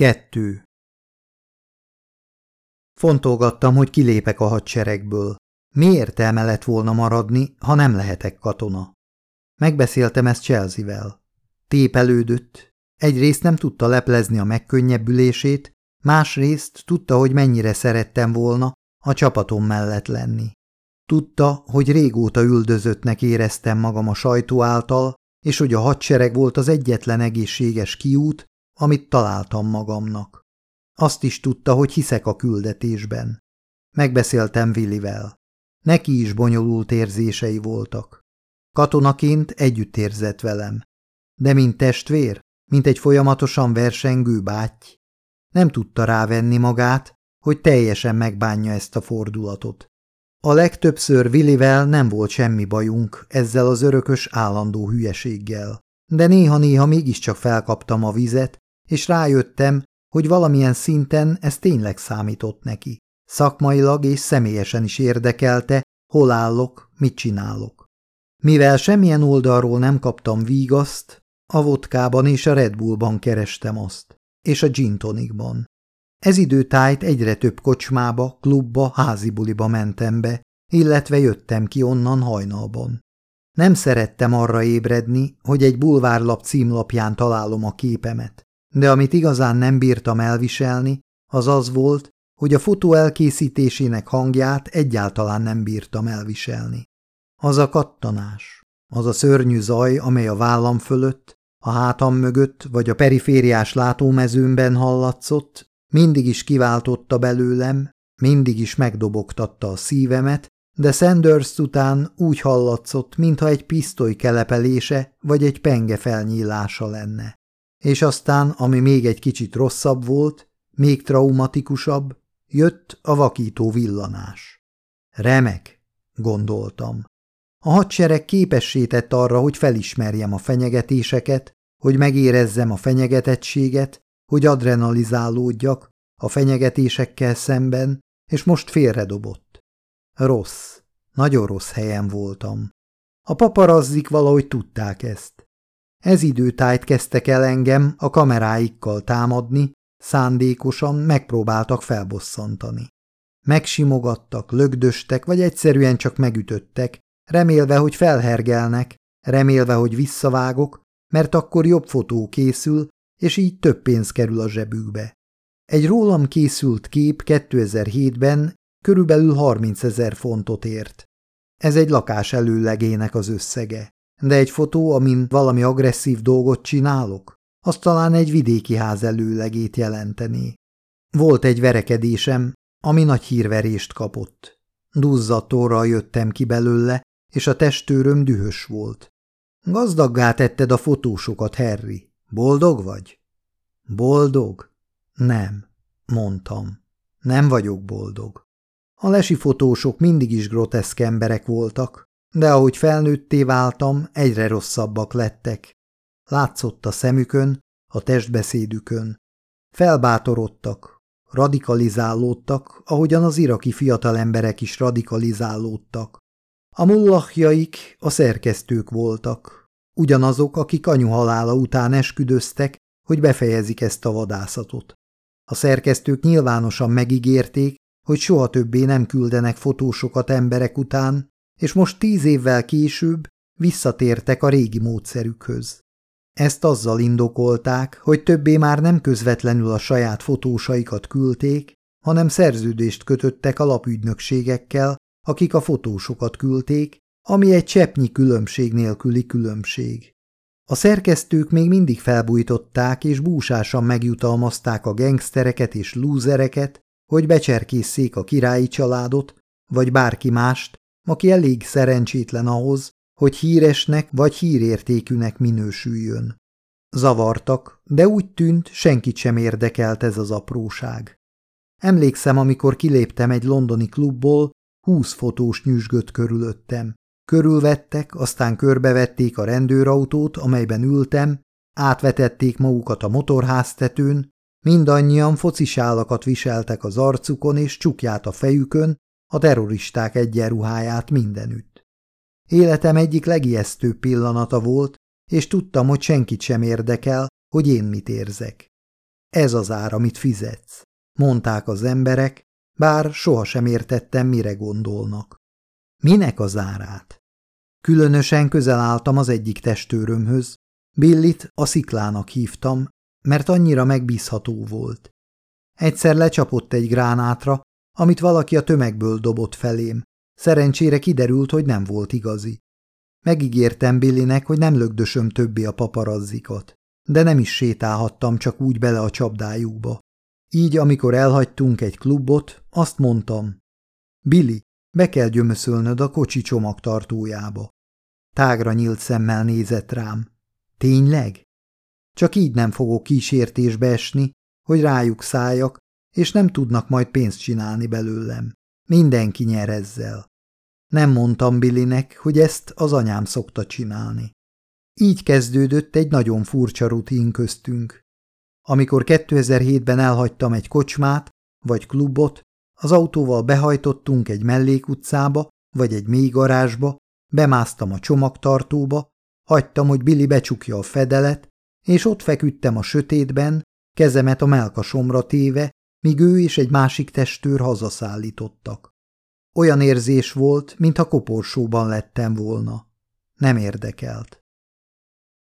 Kettő. Fontolgattam, hogy kilépek a hadseregből. Mi értelme lett volna maradni, ha nem lehetek katona? Megbeszéltem ezt Chelsea-vel. Tépelődött. Egyrészt nem tudta leplezni a megkönnyebbülését, másrészt tudta, hogy mennyire szerettem volna a csapatom mellett lenni. Tudta, hogy régóta üldözöttnek éreztem magam a sajtó által, és hogy a hadsereg volt az egyetlen egészséges kiút, amit találtam magamnak. Azt is tudta, hogy hiszek a küldetésben. Megbeszéltem Willivel. Neki is bonyolult érzései voltak. Katonaként együtt érzett velem. De mint testvér, mint egy folyamatosan versengő báty, nem tudta rávenni magát, hogy teljesen megbánja ezt a fordulatot. A legtöbbször Willivel nem volt semmi bajunk ezzel az örökös állandó hülyeséggel, de néha-néha mégiscsak felkaptam a vizet, és rájöttem, hogy valamilyen szinten ez tényleg számított neki. Szakmailag és személyesen is érdekelte, hol állok, mit csinálok. Mivel semmilyen oldalról nem kaptam vígaszt, a vodkában és a Red Bullban kerestem azt, és a gin tonicban. Ez időtájt egyre több kocsmába, klubba, házibuliba mentem be, illetve jöttem ki onnan hajnalban. Nem szerettem arra ébredni, hogy egy bulvárlap címlapján találom a képemet, de amit igazán nem bírtam elviselni, az az volt, hogy a fotó elkészítésének hangját egyáltalán nem bírtam elviselni. Az a kattanás, az a szörnyű zaj, amely a vállam fölött, a hátam mögött vagy a perifériás látómezőmben hallatszott, mindig is kiváltotta belőlem, mindig is megdobogtatta a szívemet, de Sanders után úgy hallatszott, mintha egy pisztoly kelepelése vagy egy penge felnyílása lenne. És aztán, ami még egy kicsit rosszabb volt, még traumatikusabb, jött a vakító villanás. Remek, gondoltam. A hadsereg képessé tett arra, hogy felismerjem a fenyegetéseket, hogy megérezzem a fenyegetettséget, hogy adrenalizálódjak a fenyegetésekkel szemben, és most félredobott. Rossz, nagyon rossz helyen voltam. A paparazzik valahogy tudták ezt. Ez időtájt kezdtek el engem a kameráikkal támadni, szándékosan megpróbáltak felbosszantani. Megsimogattak, lögdöstek, vagy egyszerűen csak megütöttek, remélve, hogy felhergelnek, remélve, hogy visszavágok, mert akkor jobb fotó készül, és így több pénz kerül a zsebükbe. Egy rólam készült kép 2007-ben körülbelül 30 ezer fontot ért. Ez egy lakás előlegének az összege. De egy fotó, amin valami agresszív dolgot csinálok, az talán egy vidéki ház előlegét jelenteni. Volt egy verekedésem, ami nagy hírverést kapott. Duzzatóra jöttem ki belőle, és a testőröm dühös volt. Gazdaggá tetted a fotósokat, Harry. Boldog vagy? Boldog? Nem, mondtam. Nem vagyok boldog. A lesi fotósok mindig is groteszk emberek voltak, de ahogy felnőtté váltam, egyre rosszabbak lettek. Látszott a szemükön, a testbeszédükön. Felbátorodtak, radikalizálódtak, ahogyan az iraki fiatalemberek is radikalizálódtak. A mullahjaik a szerkesztők voltak, ugyanazok, akik anyu halála után esküdöztek, hogy befejezik ezt a vadászatot. A szerkesztők nyilvánosan megígérték, hogy soha többé nem küldenek fotósokat emberek után, és most tíz évvel később visszatértek a régi módszerükhöz. Ezt azzal indokolták, hogy többé már nem közvetlenül a saját fotósaikat küldték, hanem szerződést kötöttek a lapügynökségekkel, akik a fotósokat küldték, ami egy cseppnyi különbség nélküli különbség. A szerkesztők még mindig felbújtották és búsásan megjutalmazták a gengsztereket és lúzereket, hogy becserkészszék a királyi családot, vagy bárki mást, aki elég szerencsétlen ahhoz, hogy híresnek vagy hírértékűnek minősüljön. Zavartak, de úgy tűnt, senkit sem érdekelt ez az apróság. Emlékszem, amikor kiléptem egy londoni klubból, húsz fotós nyüzsgött körülöttem. Körülvettek, aztán körbevették a rendőrautót, amelyben ültem, átvetették magukat a motorháztetőn, mindannyian focisálakat viseltek az arcukon és csukját a fejükön, a terroristák egyenruháját mindenütt. Életem egyik legijesztőbb pillanata volt, és tudtam, hogy senkit sem érdekel, hogy én mit érzek. Ez az ár, amit fizetsz, mondták az emberek, bár sohasem értettem, mire gondolnak. Minek az árát? Különösen közel álltam az egyik testőrömhöz, Billit a sziklának hívtam, mert annyira megbízható volt. Egyszer lecsapott egy gránátra, amit valaki a tömegből dobott felém. Szerencsére kiderült, hogy nem volt igazi. Megígértem Billinek, hogy nem lögdösöm többé a paparazzikat, de nem is sétálhattam csak úgy bele a csapdájukba. Így, amikor elhagytunk egy klubot, azt mondtam. Billy, be kell gyömöszölnöd a kocsi csomagtartójába. Tágra nyílt szemmel nézett rám. Tényleg? Csak így nem fogok kísértésbe esni, hogy rájuk szálljak, és nem tudnak majd pénzt csinálni belőlem. Mindenki nyer ezzel. Nem mondtam Billinek, hogy ezt az anyám szokta csinálni. Így kezdődött egy nagyon furcsa rutin köztünk. Amikor 2007-ben elhagytam egy kocsmát, vagy klubot, az autóval behajtottunk egy mellékutcába, vagy egy mély garázsba, bemásztam a csomagtartóba, hagytam, hogy Billy becsukja a fedelet, és ott feküdtem a sötétben, kezemet a melkasomra téve, míg ő és egy másik testőr hazaszállítottak. Olyan érzés volt, mintha koporsóban lettem volna. Nem érdekelt.